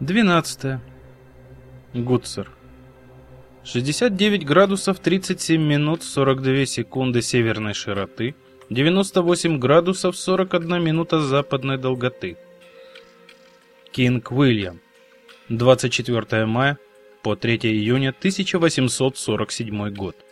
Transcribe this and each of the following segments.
12. Гудсер. 69 градусов 37 минут 42 секунды северной широты, 98 градусов 41 минута западной долготы. Кинг Уильям. 24 мая по 3 июня 1847 год.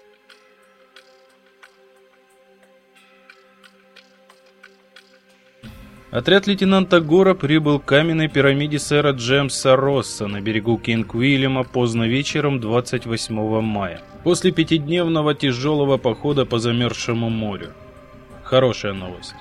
Отряд лейтенанта Гора прибыл к каменной пирамиде сэра Джемса Росса на берегу Кинг-Уильяма поздно вечером 28 мая, после пятидневного тяжелого похода по замерзшему морю. Хорошая новость.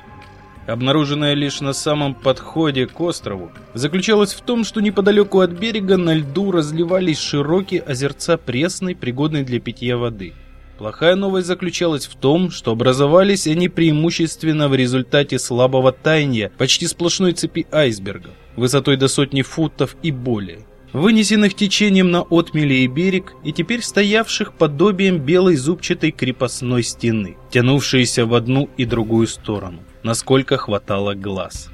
Обнаруженная лишь на самом подходе к острову, заключалась в том, что неподалеку от берега на льду разливались широкие озерца пресной, пригодной для питья воды – Плохая новость заключалась в том, что образовались они преимущественно в результате слабого таяния почти сплошной цепи айсбергов, высотой до сотни футов и более, вынесенных течением на отмели и берег и теперь стоявших подобием белой зубчатой крепостной стены, тянувшейся в одну и другую сторону, насколько хватало глаз.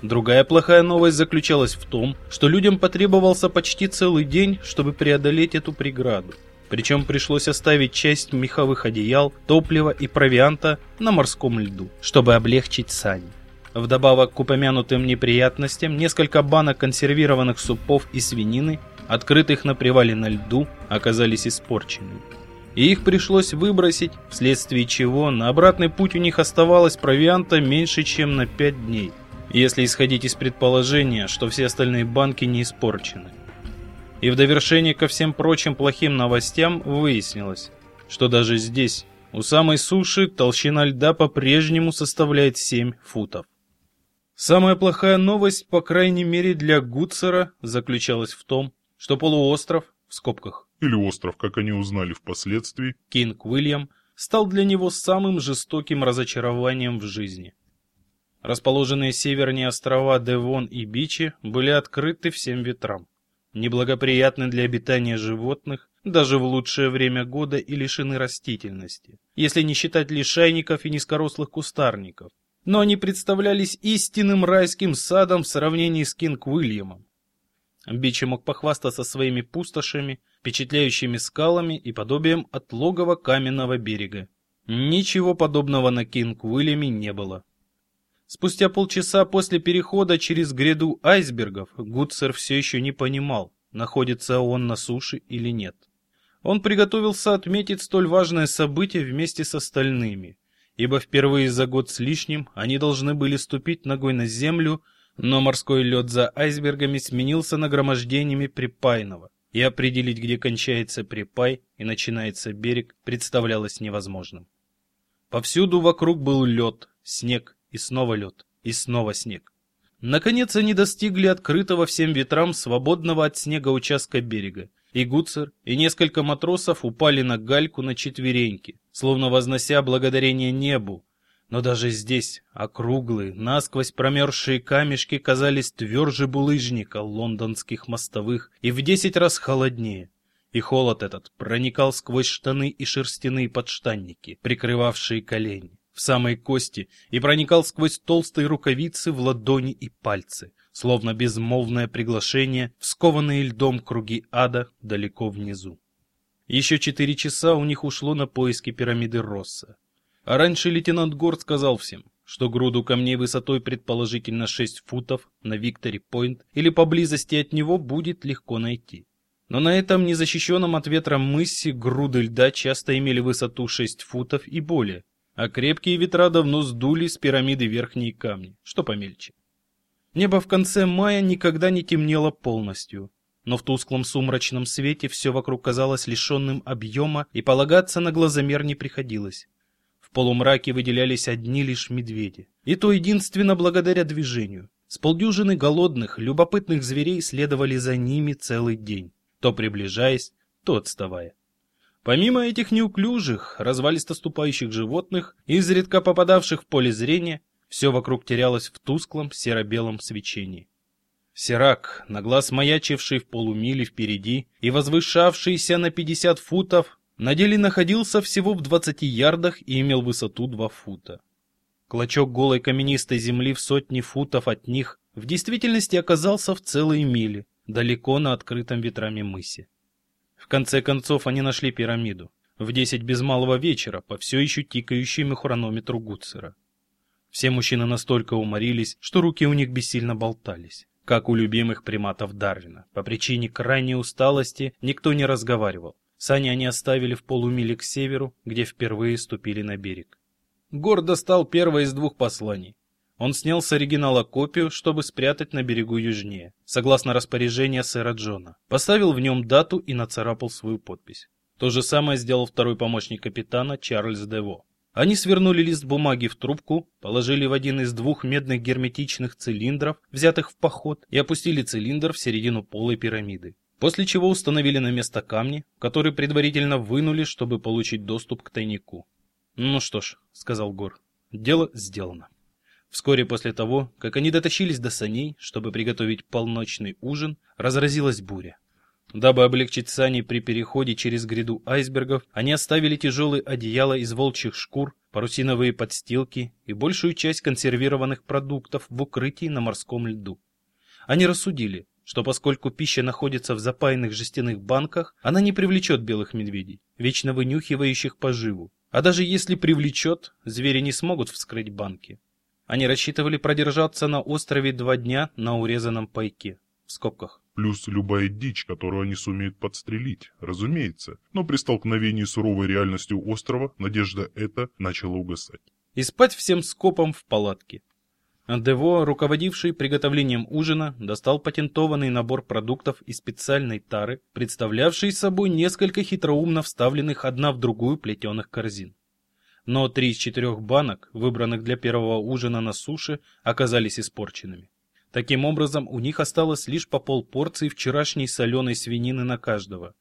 Другая плохая новость заключалась в том, что людям потребовался почти целый день, чтобы преодолеть эту преграду. Причем пришлось оставить часть меховых одеял, топлива и провианта на морском льду, чтобы облегчить сани. Вдобавок к упомянутым неприятностям, несколько банок консервированных супов и свинины, открытых на привале на льду, оказались испорченными. И их пришлось выбросить, вследствие чего на обратный путь у них оставалось провианта меньше, чем на 5 дней, если исходить из предположения, что все остальные банки не испорчены. И в довершение ко всем прочим плохим новостям выяснилось, что даже здесь, у самой суши, толщина льда по-прежнему составляет 7 футов. Самая плохая новость, по крайней мере для Гуцера, заключалась в том, что полуостров, в скобках, или остров, как они узнали впоследствии, Кинг Уильям, стал для него самым жестоким разочарованием в жизни. Расположенные севернее острова Девон и Бичи были открыты всем ветрам неблагоприятны для обитания животных даже в лучшее время года и лишены растительности, если не считать лишайников и низкорослых кустарников. Но они представлялись истинным райским садом в сравнении с Кинг-Уильямом. Бичи мог похвастаться своими пустошами, впечатляющими скалами и подобием отлогого каменного берега. Ничего подобного на Кинг-Уильяме не было. Спустя полчаса после перехода через гряду айсбергов Гудсер все еще не понимал, находится он на суше или нет. Он приготовился отметить столь важное событие вместе с остальными, ибо впервые за год с лишним они должны были ступить ногой на землю, но морской лед за айсбергами сменился нагромождениями припайного, и определить, где кончается припай и начинается берег, представлялось невозможным. Повсюду вокруг был лед, снег, и снова лед, и снова снег. Наконец они достигли открытого всем ветрам свободного от снега участка берега, и Гуцер, и несколько матросов упали на гальку на четвереньки, словно вознося благодарение небу. Но даже здесь округлые, насквозь промерзшие камешки казались тверже булыжника лондонских мостовых и в десять раз холоднее. И холод этот проникал сквозь штаны и шерстяные подштанники, прикрывавшие колени в самой кости и проникал сквозь толстые рукавицы в ладони и пальцы, словно безмолвное приглашение в скованные льдом круги ада далеко внизу. Еще четыре часа у них ушло на поиски пирамиды Росса. А раньше лейтенант Горд сказал всем, что груду камней высотой предположительно 6 футов на Виктори-Пойнт или поблизости от него будет легко найти. Но на этом незащищенном от ветра мысе груды льда часто имели высоту 6 футов и более, а крепкие ветра давно сдули с пирамиды верхние камни, что помельче. Небо в конце мая никогда не темнело полностью, но в тусклом сумрачном свете все вокруг казалось лишенным объема, и полагаться на глазомер не приходилось. В полумраке выделялись одни лишь медведи, и то единственно благодаря движению. С полдюжины голодных, любопытных зверей следовали за ними целый день, то приближаясь, то отставая. Помимо этих неуклюжих, развалисто ступающих животных, изредка попадавших в поле зрения, все вокруг терялось в тусклом серо-белом свечении. Сирак, на глаз маячивший в полумиле впереди и возвышавшийся на 50 футов, на деле находился всего в 20 ярдах и имел высоту 2 фута. Клочок голой каменистой земли в сотни футов от них в действительности оказался в целой миле, далеко на открытом ветрами мысе. В конце концов они нашли пирамиду. В десять без малого вечера по все еще тикающему хронометру Гуцера. Все мужчины настолько уморились, что руки у них бессильно болтались, как у любимых приматов Дарвина. По причине крайней усталости никто не разговаривал. Сани они оставили в полумиле к северу, где впервые ступили на берег. Гор достал первое из двух посланий. Он снял с оригинала копию, чтобы спрятать на берегу южнее, согласно распоряжению сэра Джона. Поставил в нем дату и нацарапал свою подпись. То же самое сделал второй помощник капитана Чарльз Дево. Они свернули лист бумаги в трубку, положили в один из двух медных герметичных цилиндров, взятых в поход, и опустили цилиндр в середину полой пирамиды. После чего установили на место камни, которые предварительно вынули, чтобы получить доступ к тайнику. «Ну что ж», — сказал Гор, — «дело сделано». Вскоре после того, как они дотащились до саней, чтобы приготовить полночный ужин, разразилась буря. Дабы облегчить сани при переходе через гряду айсбергов, они оставили тяжелые одеяла из волчьих шкур, парусиновые подстилки и большую часть консервированных продуктов в укрытии на морском льду. Они рассудили, что поскольку пища находится в запаянных жестяных банках, она не привлечет белых медведей, вечно вынюхивающих поживу. А даже если привлечет, звери не смогут вскрыть банки. Они рассчитывали продержаться на острове два дня на урезанном пайке, в скобках. Плюс любая дичь, которую они сумеют подстрелить, разумеется. Но при столкновении с суровой реальностью острова надежда эта начала угасать. И спать всем скопом в палатке. Дево, руководивший приготовлением ужина, достал патентованный набор продуктов из специальной тары, представлявший собой несколько хитроумно вставленных одна в другую плетеных корзин. Но три из четырех банок, выбранных для первого ужина на суше, оказались испорченными. Таким образом, у них осталось лишь по полпорции вчерашней соленой свинины на каждого.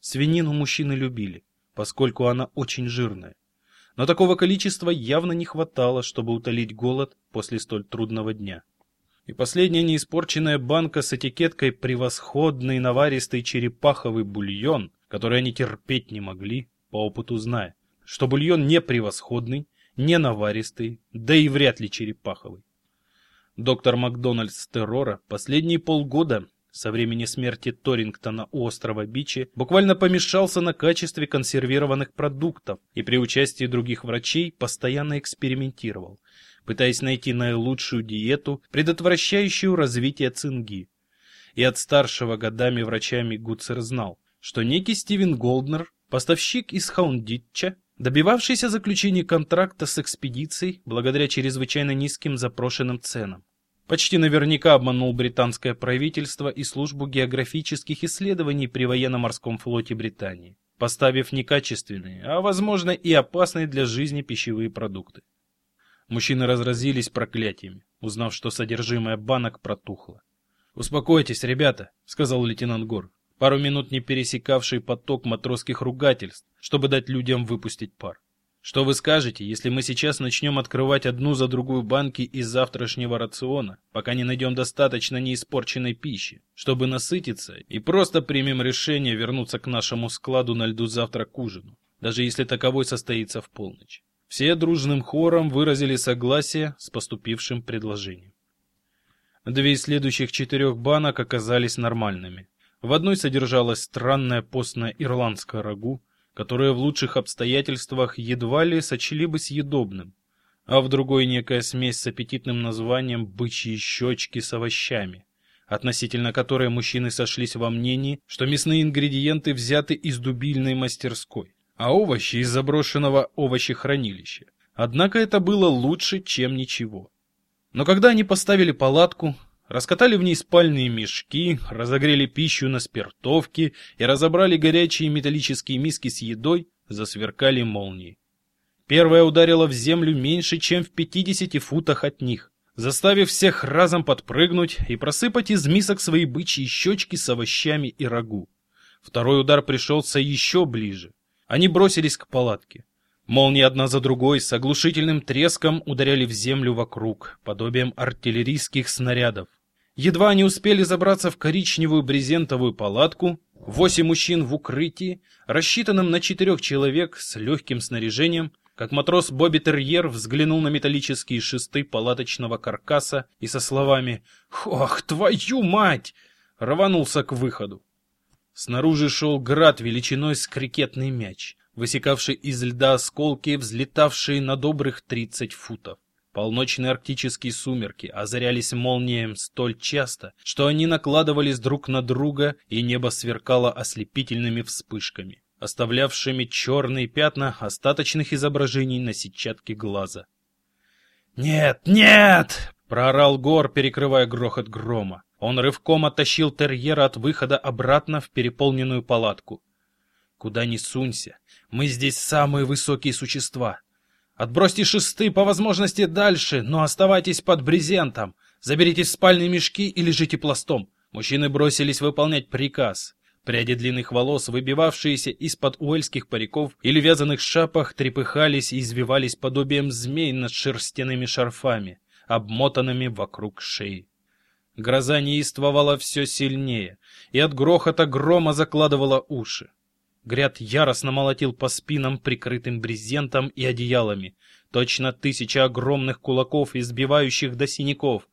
Свинину мужчины любили, поскольку она очень жирная. Но такого количества явно не хватало, чтобы утолить голод после столь трудного дня. И последняя неиспорченная банка с этикеткой «Превосходный наваристый черепаховый бульон», который они терпеть не могли, по опыту зная, что бульон не превосходный, не наваристый, да и вряд ли черепаховый. Доктор Макдональд с террора последние полгода со времени смерти Торингтона у острова Бичи буквально помешался на качестве консервированных продуктов и при участии других врачей постоянно экспериментировал, пытаясь найти наилучшую диету, предотвращающую развитие цинги. И от старшего годами врачами Гуцер знал, что некий Стивен Голднер, поставщик из Хаундитча, добивавшийся заключения контракта с экспедицией благодаря чрезвычайно низким запрошенным ценам, почти наверняка обманул британское правительство и службу географических исследований при военно-морском флоте Британии, поставив некачественные, а возможно и опасные для жизни пищевые продукты. Мужчины разразились проклятиями, узнав, что содержимое банок протухло. «Успокойтесь, ребята», — сказал лейтенант Гор, пару минут не пересекавший поток матросских ругательств, чтобы дать людям выпустить пар. Что вы скажете, если мы сейчас начнем открывать одну за другую банки из завтрашнего рациона, пока не найдем достаточно неиспорченной пищи, чтобы насытиться, и просто примем решение вернуться к нашему складу на льду завтра к ужину, даже если таковой состоится в полночь? Все дружным хором выразили согласие с поступившим предложением. Две из следующих четырех банок оказались нормальными. В одной содержалась странная постная ирландская рагу, которое в лучших обстоятельствах едва ли сочли бы съедобным, а в другой некая смесь с аппетитным названием «бычьи щечки с овощами», относительно которой мужчины сошлись во мнении, что мясные ингредиенты взяты из дубильной мастерской, а овощи из заброшенного овощехранилища. Однако это было лучше, чем ничего. Но когда они поставили палатку, Раскатали в ней спальные мешки, разогрели пищу на спиртовке и разобрали горячие металлические миски с едой, засверкали молнии. Первая ударила в землю меньше, чем в 50 футах от них, заставив всех разом подпрыгнуть и просыпать из мисок свои бычьи щечки с овощами и рагу. Второй удар пришелся еще ближе. Они бросились к палатке. Молнии одна за другой с оглушительным треском ударяли в землю вокруг, подобием артиллерийских снарядов. Едва они успели забраться в коричневую брезентовую палатку, восемь мужчин в укрытии, рассчитанном на четырех человек с легким снаряжением, как матрос Бобби Терьер взглянул на металлические шесты палаточного каркаса и со словами «Ох, твою мать!» рванулся к выходу. Снаружи шел град величиной с крикетный мяч, высекавший из льда осколки, взлетавшие на добрых тридцать футов. Полночные арктические сумерки озарялись молниями столь часто, что они накладывались друг на друга, и небо сверкало ослепительными вспышками, оставлявшими черные пятна остаточных изображений на сетчатке глаза. «Нет, нет!» — проорал Гор, перекрывая грохот грома. Он рывком оттащил терьера от выхода обратно в переполненную палатку. «Куда ни сунься, мы здесь самые высокие существа. Отбросьте шесты по возможности дальше, но оставайтесь под брезентом. Заберите спальные мешки и лежите пластом. Мужчины бросились выполнять приказ. Пряди длинных волос, выбивавшиеся из-под уэльских париков или вязаных шапах, трепыхались и извивались подобием змей над шерстяными шарфами, обмотанными вокруг шеи. Гроза неистовала все сильнее, и от грохота грома закладывала уши. Гряд яростно молотил по спинам, прикрытым брезентом и одеялами. Точно тысяча огромных кулаков, избивающих до синяков.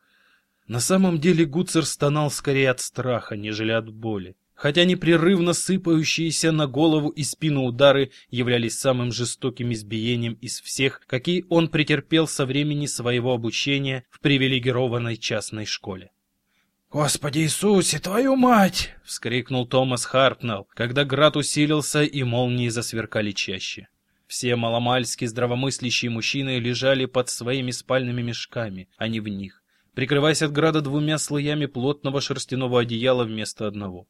На самом деле Гуцер стонал скорее от страха, нежели от боли. Хотя непрерывно сыпающиеся на голову и спину удары являлись самым жестоким избиением из всех, какие он претерпел со времени своего обучения в привилегированной частной школе. «Господи Иисусе, твою мать!» — вскрикнул Томас Хартнелл, когда град усилился и молнии засверкали чаще. Все маломальски здравомыслящие мужчины лежали под своими спальными мешками, а не в них, прикрываясь от града двумя слоями плотного шерстяного одеяла вместо одного.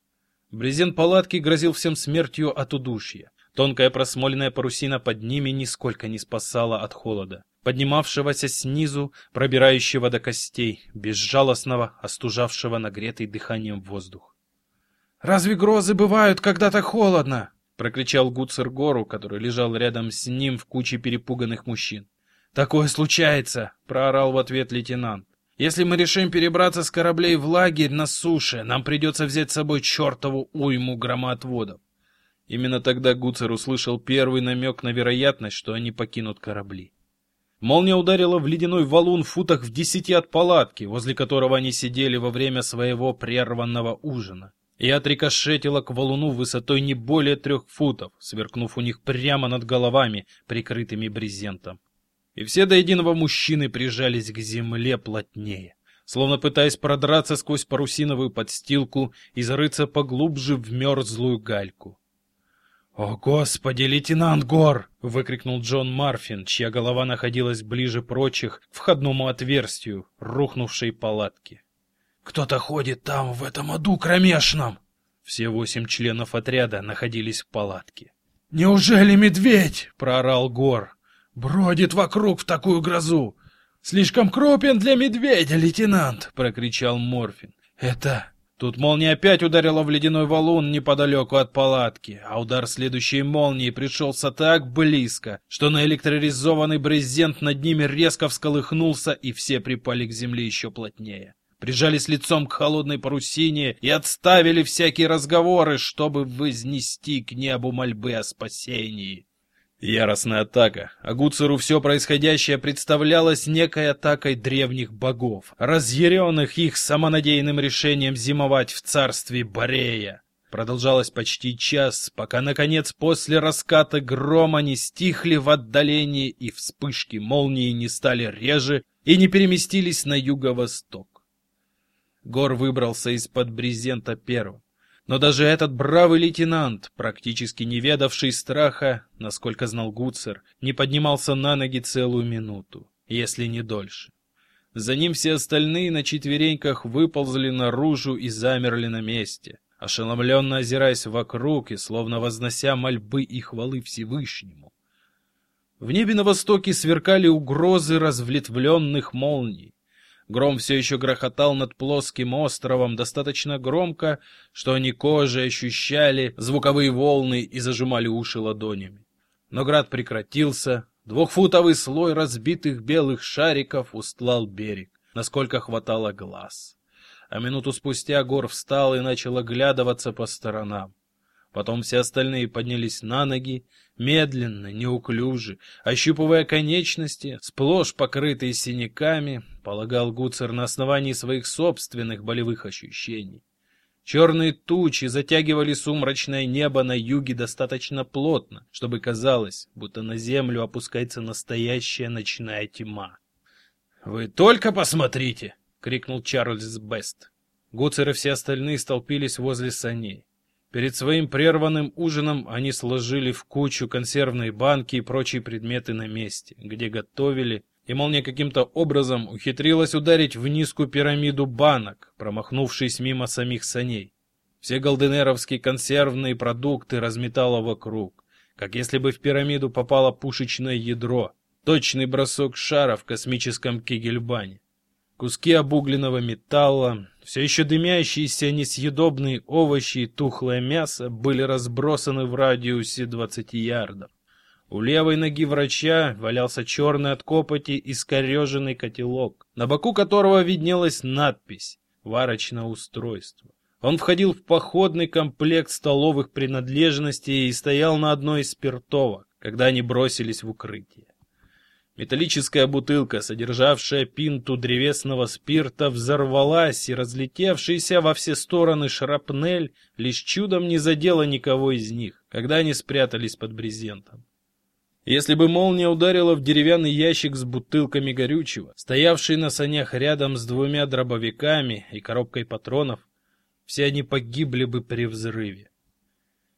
Брезент палатки грозил всем смертью от удушья. Тонкая просмоленная парусина под ними нисколько не спасала от холода поднимавшегося снизу, пробирающего до костей, безжалостного, остужавшего нагретый дыханием воздух. «Разве грозы бывают, когда так холодно?» — прокричал Гуцер Гору, который лежал рядом с ним в куче перепуганных мужчин. «Такое случается!» — проорал в ответ лейтенант. «Если мы решим перебраться с кораблей в лагерь на суше, нам придется взять с собой чертову уйму громоотводов». Именно тогда Гуцер услышал первый намек на вероятность, что они покинут корабли. Молния ударила в ледяной валун в футах в десяти от палатки, возле которого они сидели во время своего прерванного ужина, и отрикошетила к валуну высотой не более трех футов, сверкнув у них прямо над головами, прикрытыми брезентом. И все до единого мужчины прижались к земле плотнее, словно пытаясь продраться сквозь парусиновую подстилку и зарыться поглубже в мерзлую гальку. «О, Господи, лейтенант Гор!» — выкрикнул Джон Марфин, чья голова находилась ближе прочих к входному отверстию рухнувшей палатки. «Кто-то ходит там, в этом аду кромешном!» Все восемь членов отряда находились в палатке. «Неужели медведь?» — проорал Гор. «Бродит вокруг в такую грозу!» «Слишком крупен для медведя, лейтенант!» — прокричал Морфин. «Это Тут молния опять ударила в ледяной валун неподалеку от палатки, а удар следующей молнии пришелся так близко, что наэлектроризованный брезент над ними резко всколыхнулся, и все припали к земле еще плотнее. Прижались лицом к холодной парусине и отставили всякие разговоры, чтобы вознести к небу мольбы о спасении. Яростная атака. А Гуцеру все происходящее представлялось некой атакой древних богов, разъяренных их самонадеянным решением зимовать в царстве Борея. Продолжалось почти час, пока, наконец, после раската грома не стихли в отдалении и вспышки молнии не стали реже и не переместились на юго-восток. Гор выбрался из-под брезента первым. Но даже этот бравый лейтенант, практически не ведавший страха, насколько знал Гуцер, не поднимался на ноги целую минуту, если не дольше. За ним все остальные на четвереньках выползли наружу и замерли на месте, ошеломленно озираясь вокруг и словно вознося мольбы и хвалы Всевышнему. В небе на востоке сверкали угрозы разветвленных молний. Гром все еще грохотал над плоским островом достаточно громко, что они кожей ощущали звуковые волны и зажимали уши ладонями. Но град прекратился, двухфутовый слой разбитых белых шариков устлал берег, насколько хватало глаз. А минуту спустя Гор встал и начал оглядываться по сторонам. Потом все остальные поднялись на ноги, медленно, неуклюже, ощупывая конечности, сплошь покрытые синяками, полагал Гуцер на основании своих собственных болевых ощущений. Черные тучи затягивали сумрачное небо на юге достаточно плотно, чтобы казалось, будто на землю опускается настоящая ночная тьма. «Вы только посмотрите!» — крикнул Чарльз Бест. Гуцер и все остальные столпились возле саней. Перед своим прерванным ужином они сложили в кучу консервные банки и прочие предметы на месте, где готовили, и молния каким-то образом ухитрилась ударить в низкую пирамиду банок, промахнувшись мимо самих саней. Все голденеровские консервные продукты разметало вокруг, как если бы в пирамиду попало пушечное ядро, точный бросок шара в космическом кегельбане. Куски обугленного металла, все еще дымящиеся несъедобные овощи и тухлое мясо были разбросаны в радиусе 20 ярдов. У левой ноги врача валялся черный от копоти искореженный котелок, на боку которого виднелась надпись «Варочное устройство». Он входил в походный комплект столовых принадлежностей и стоял на одной из спиртовок, когда они бросились в укрытие. Металлическая бутылка, содержавшая пинту древесного спирта, взорвалась, и разлетевшаяся во все стороны шрапнель лишь чудом не задела никого из них, когда они спрятались под брезентом. Если бы молния ударила в деревянный ящик с бутылками горючего, стоявший на санях рядом с двумя дробовиками и коробкой патронов, все они погибли бы при взрыве.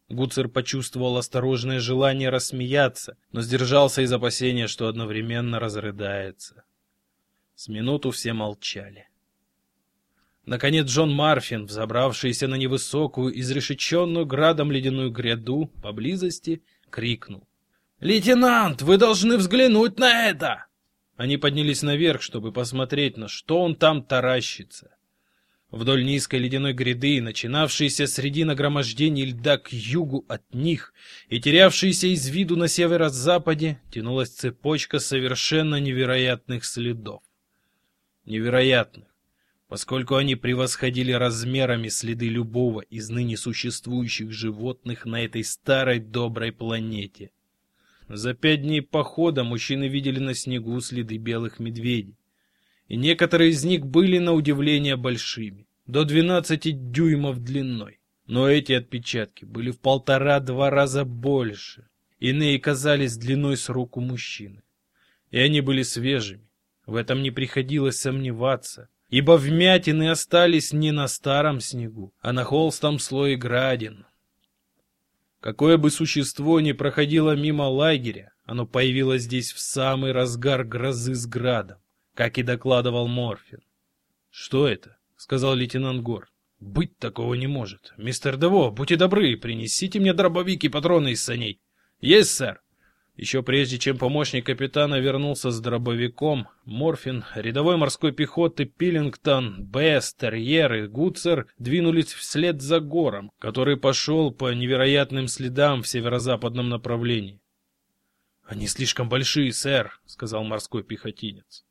Гуцер почувствовал осторожное желание рассмеяться, но сдержался из опасения, что одновременно разрыдается. С минуту все молчали. Наконец Джон Марфин, взобравшийся на невысокую, изрешеченную градом ледяную гряду поблизости, крикнул. «Лейтенант, вы должны взглянуть на это!» Они поднялись наверх, чтобы посмотреть, на что он там таращится. Вдоль низкой ледяной гряды, начинавшейся среди нагромождений льда к югу от них и терявшейся из виду на северо-западе, тянулась цепочка совершенно невероятных следов. Невероятных, поскольку они превосходили размерами следы любого из ныне существующих животных на этой старой доброй планете. За пять дней похода мужчины видели на снегу следы белых медведей. И некоторые из них были на удивление большими, до 12 дюймов длиной. Но эти отпечатки были в полтора-два раза больше. Иные казались длиной с руку мужчины. И они были свежими. В этом не приходилось сомневаться, ибо вмятины остались не на старом снегу, а на холстом слое градин, Какое бы существо ни проходило мимо лагеря, оно появилось здесь в самый разгар грозы с градом, как и докладывал Морфин. «Что это?» — сказал лейтенант Гор. «Быть такого не может. Мистер Дево, будьте добры, принесите мне дробовик и патроны из саней». «Есть, сэр!» Еще прежде, чем помощник капитана вернулся с дробовиком, Морфин, рядовой морской пехоты Пиллингтон, Бесс, Терьер и Гуцер двинулись вслед за гором, который пошел по невероятным следам в северо-западном направлении. «Они слишком большие, сэр», — сказал морской пехотинец.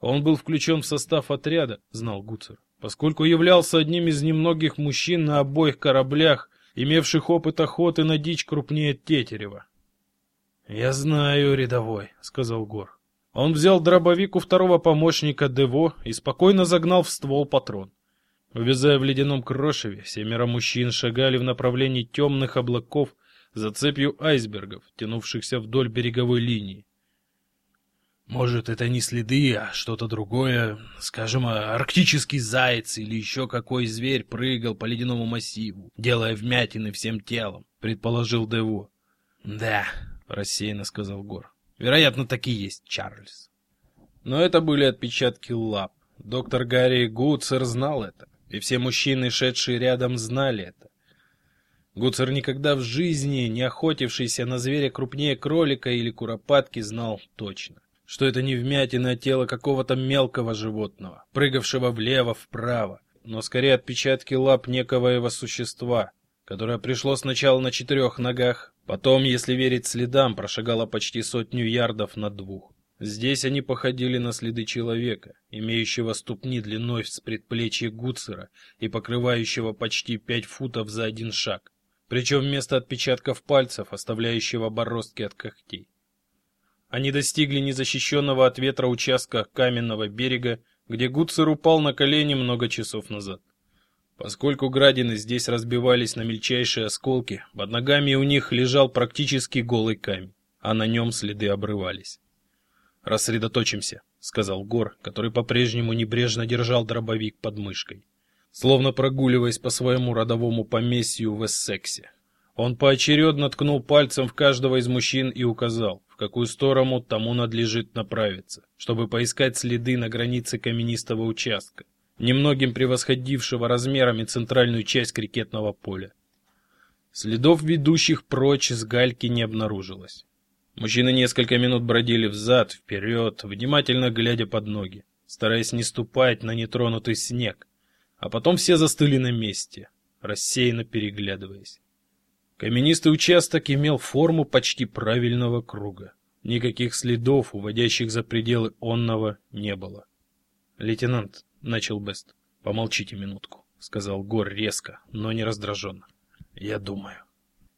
Он был включен в состав отряда, знал Гуцер, поскольку являлся одним из немногих мужчин на обоих кораблях, имевших опыт охоты на дичь крупнее Тетерева. «Я знаю, рядовой», — сказал Гор. Он взял дробовик у второго помощника Дево и спокойно загнал в ствол патрон. Увязая в ледяном крошеве, семеро мужчин шагали в направлении темных облаков за цепью айсбергов, тянувшихся вдоль береговой линии. Может, это не следы, а что-то другое, скажем, арктический заяц или еще какой зверь прыгал по ледяному массиву, делая вмятины всем телом, предположил Дево. Да, рассеянно сказал Гор. Вероятно, такие есть, Чарльз. Но это были отпечатки лап. Доктор Гарри Гуцер знал это, и все мужчины, шедшие рядом, знали это. Гуцер никогда в жизни не охотившийся на зверя крупнее кролика или куропатки знал точно, что это не вмятины, а тело какого-то мелкого животного, прыгавшего влево-вправо, но скорее отпечатки лап некого существа, которое пришло сначала на четырех ногах, Потом, если верить следам, прошагала почти сотню ярдов на двух. Здесь они походили на следы человека, имеющего ступни длиной с предплечья Гуцера и покрывающего почти пять футов за один шаг, причем вместо отпечатков пальцев, оставляющего бороздки от когтей. Они достигли незащищенного от ветра участка каменного берега, где Гуцер упал на колени много часов назад. Поскольку градины здесь разбивались на мельчайшие осколки, под ногами у них лежал практически голый камень, а на нем следы обрывались. «Рассредоточимся», — сказал Гор, который по-прежнему небрежно держал дробовик под мышкой, словно прогуливаясь по своему родовому поместью в Эссексе. Он поочередно ткнул пальцем в каждого из мужчин и указал, какую сторону тому надлежит направиться, чтобы поискать следы на границе каменистого участка, немногим превосходившего размерами центральную часть крикетного поля. Следов, ведущих прочь с гальки, не обнаружилось. Мужчины несколько минут бродили взад, вперед, внимательно глядя под ноги, стараясь не ступать на нетронутый снег, а потом все застыли на месте, рассеянно переглядываясь. Каменистый участок имел форму почти правильного круга. Никаких следов, уводящих за пределы онного, не было. «Лейтенант», — начал Бест, — «помолчите минутку», — сказал Гор резко, но не раздраженно. «Я думаю».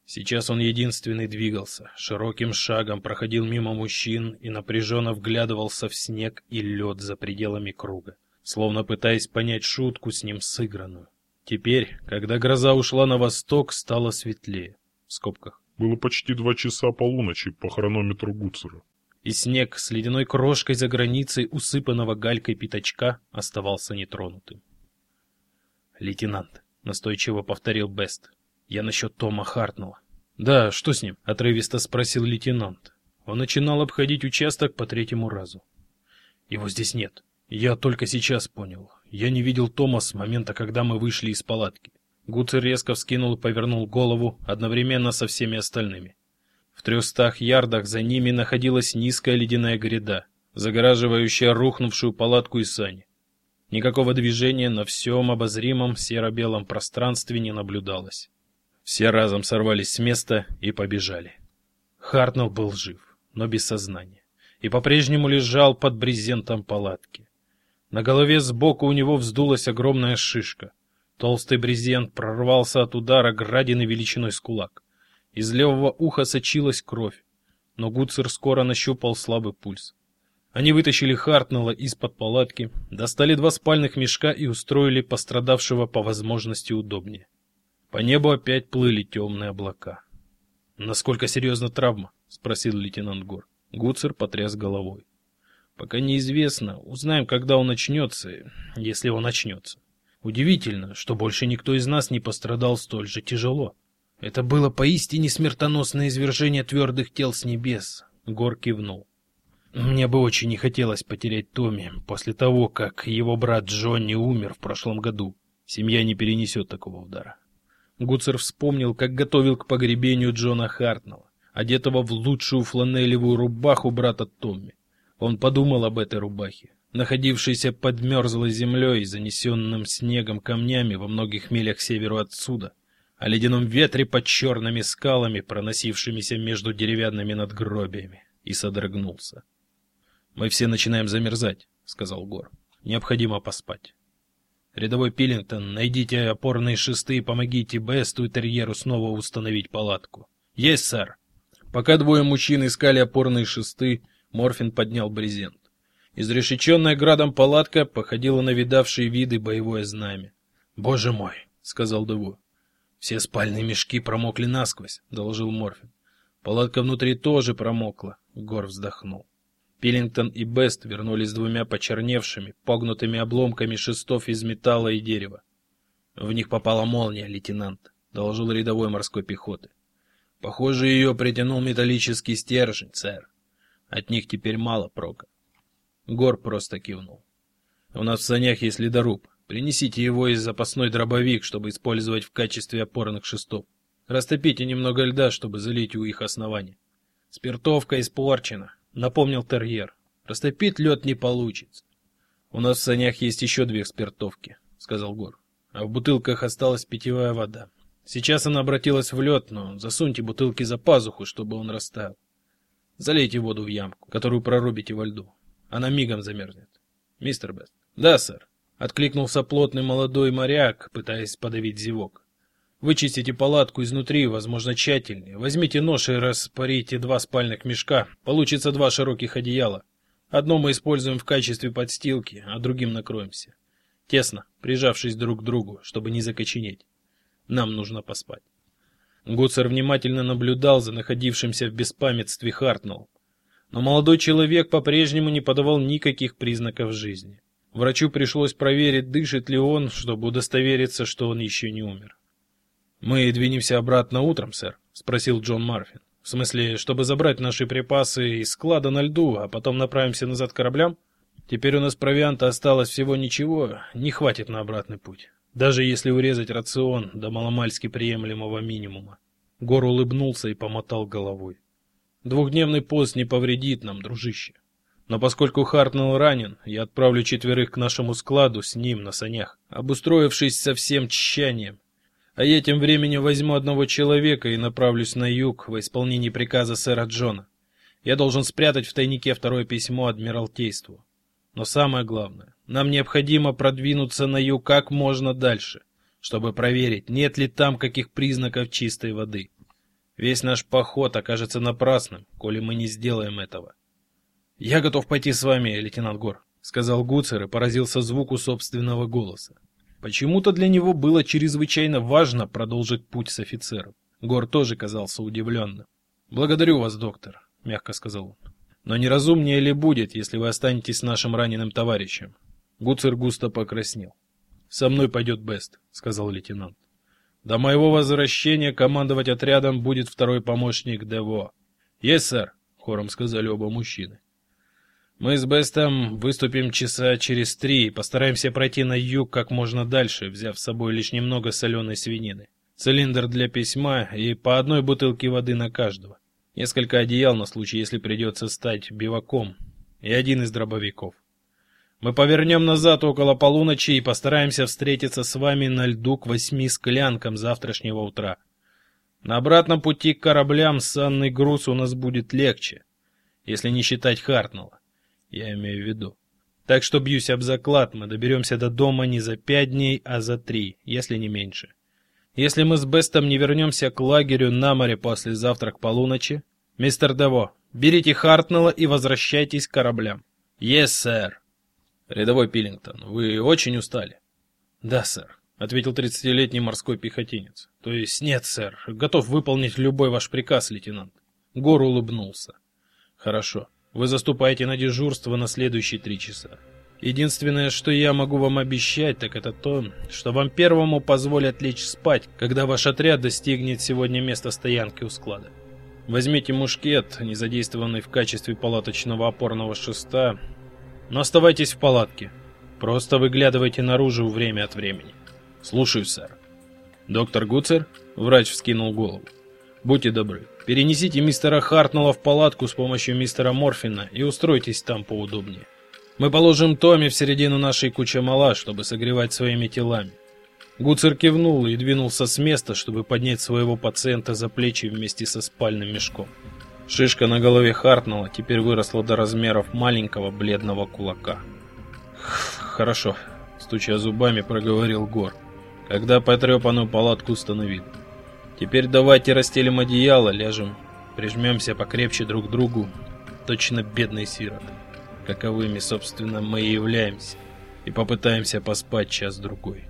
Сейчас он единственный двигался, широким шагом проходил мимо мужчин и напряженно вглядывался в снег и лед за пределами круга, словно пытаясь понять шутку с ним сыгранную. Теперь, когда гроза ушла на восток, стало светлее. В скобках. Было почти два часа полуночи по хронометру Гуцера. И снег с ледяной крошкой за границей усыпанного галькой пятачка оставался нетронутым. «Лейтенант», — настойчиво повторил Бест, — «я насчет Тома Хартнелла». «Да, что с ним?» — отрывисто спросил лейтенант. Он начинал обходить участок по третьему разу. «Его здесь нет. Я только сейчас понял. Я не видел Тома с момента, когда мы вышли из палатки. Гуцер резко вскинул и повернул голову одновременно со всеми остальными. В трехстах ярдах за ними находилась низкая ледяная гряда, загораживающая рухнувшую палатку и сани. Никакого движения на всем обозримом серо-белом пространстве не наблюдалось. Все разом сорвались с места и побежали. Хартнелл был жив, но без сознания, и по-прежнему лежал под брезентом палатки. На голове сбоку у него вздулась огромная шишка. Толстый брезент прорвался от удара градины величиной с кулак. Из левого уха сочилась кровь, но Гуцер скоро нащупал слабый пульс. Они вытащили Хартнелла из-под палатки, достали два спальных мешка и устроили пострадавшего по возможности удобнее. По небу опять плыли темные облака. «Насколько серьезна травма?» — спросил лейтенант Гор. Гуцер потряс головой. Пока неизвестно. Узнаем, когда он начнется, если он начнется. Удивительно, что больше никто из нас не пострадал столь же тяжело. Это было поистине смертоносное извержение твердых тел с небес. Гор кивнул. Мне бы очень не хотелось потерять Томми после того, как его брат Джонни умер в прошлом году. Семья не перенесет такого удара. Гуцер вспомнил, как готовил к погребению Джона Хартнелла, одетого в лучшую фланелевую рубаху брата Томми. Он подумал об этой рубахе, находившейся под мерзлой землей, занесенным снегом камнями во многих милях северу отсюда, о ледяном ветре под черными скалами, проносившимися между деревянными надгробиями, и содрогнулся. «Мы все начинаем замерзать», — сказал Гор. «Необходимо поспать». «Рядовой Пиллингтон, найдите опорные шесты и помогите Бесту и Терьеру снова установить палатку». «Есть, сэр!» Пока двое мужчин искали опорные шесты, Морфин поднял брезент. Изрешеченная градом палатка походила на видавшие виды боевое знамя. "Боже мой", сказал Дево. "Все спальные мешки промокли насквозь", доложил Морфин. "Палатка внутри тоже промокла", Гор вздохнул. Пиллингтон и Бест вернулись с двумя почерневшими, погнутыми обломками шестов из металла и дерева. В них попала молния, лейтенант, доложил рядовой морской пехоты. Похоже, ее притянул металлический стержень, сэр. От них теперь мало прока. Гор просто кивнул. У нас в санях есть ледоруб. Принесите его из запасной дробовик, чтобы использовать в качестве опорных шестов. Растопите немного льда, чтобы залить у их основания. Спиртовка испорчена, напомнил Терьер. Растопить лед не получится. У нас в санях есть еще две спиртовки, сказал Гор. А в бутылках осталась питьевая вода. Сейчас она обратилась в лед, но засуньте бутылки за пазуху, чтобы он растаял. Залейте воду в ямку, которую прорубите во льду. Она мигом замерзнет. Мистер Бест. Да, сэр. Откликнулся плотный молодой моряк, пытаясь подавить зевок. Вычистите палатку изнутри, возможно, тщательнее. Возьмите нож и распорите два спальных мешка. Получится два широких одеяла. Одно мы используем в качестве подстилки, а другим накроемся. Тесно, прижавшись друг к другу, чтобы не закоченеть. Нам нужно поспать. Гуцер внимательно наблюдал за находившимся в беспамятстве Хартнелл. Но молодой человек по-прежнему не подавал никаких признаков жизни. Врачу пришлось проверить, дышит ли он, чтобы удостовериться, что он еще не умер. «Мы двинемся обратно утром, сэр?» — спросил Джон Марфин. «В смысле, чтобы забрать наши припасы из склада на льду, а потом направимся назад к кораблям? Теперь у нас провианта осталось всего ничего, не хватит на обратный путь. Даже если урезать рацион до маломальски приемлемого минимума». Гор улыбнулся и помотал головой. «Двухдневный пост не повредит нам, дружище. Но поскольку Хартнелл ранен, я отправлю четверых к нашему складу с ним на санях, обустроившись со всем тщанием. А я тем временем возьму одного человека и направлюсь на юг во исполнение приказа сэра Джона. Я должен спрятать в тайнике второе письмо адмиралтейству. Но самое главное, нам необходимо продвинуться на юг как можно дальше, чтобы проверить, нет ли там каких признаков чистой воды. Весь наш поход окажется напрасным, коли мы не сделаем этого. «Я готов пойти с вами, лейтенант Гор», — сказал Гуцер и поразился звуку собственного голоса. Почему-то для него было чрезвычайно важно продолжить путь с офицером. Гор тоже казался удивленным. «Благодарю вас, доктор», — мягко сказал он. «Но неразумнее ли будет, если вы останетесь с нашим раненым товарищем?» Гуцер густо покраснел. «Со мной пойдет Бест», — сказал лейтенант. «До моего возвращения командовать отрядом будет второй помощник Дево». «Есть, сэр», — хором сказали оба мужчины. Мы с Бестом выступим часа через три и постараемся пройти на юг как можно дальше, взяв с собой лишь немного соленой свинины, цилиндр для письма и по одной бутылке воды на каждого, несколько одеял на случай, если придется стать биваком, и один из дробовиков. Мы повернем назад около полуночи и постараемся встретиться с вами на льду к восьми склянкам завтрашнего утра. На обратном пути к кораблям санный груз у нас будет легче, если не считать Хартнелла я имею в виду. Так что бьюсь об заклад, мы доберемся до дома не за пять дней, а за три, если не меньше. Если мы с Бестом не вернемся к лагерю на море после завтра к полуночи, мистер Дево, берите Хартнелла и возвращайтесь к кораблям. Yes, сэр. Рядовой Пиллингтон, вы очень устали? Да, сэр, ответил тридцатилетний морской пехотинец. То есть нет, сэр, готов выполнить любой ваш приказ, лейтенант. Гор улыбнулся. Хорошо. Вы заступаете на дежурство на следующие три часа. Единственное, что я могу вам обещать, так это то, что вам первому позволят лечь спать, когда ваш отряд достигнет сегодня места стоянки у склада. Возьмите мушкет, не задействованный в качестве палаточного опорного шеста, но оставайтесь в палатке. Просто выглядывайте наружу время от времени. Слушаю, сэр. Доктор Гуцер, врач вскинул голову. Будьте добры, перенесите мистера Хартнелла в палатку с помощью мистера Морфина и устройтесь там поудобнее. Мы положим Томми в середину нашей кучи мала, чтобы согревать своими телами. Гуцер кивнул и двинулся с места, чтобы поднять своего пациента за плечи вместе со спальным мешком. Шишка на голове Хартнелла теперь выросла до размеров маленького бледного кулака. «Хорошо», — стуча зубами, проговорил Гор, когда потрепанную палатку установили. Теперь давайте расстелим одеяло, ляжем, прижмемся покрепче друг к другу, точно бедные сироты, каковыми, собственно, мы и являемся, и попытаемся поспать час-другой.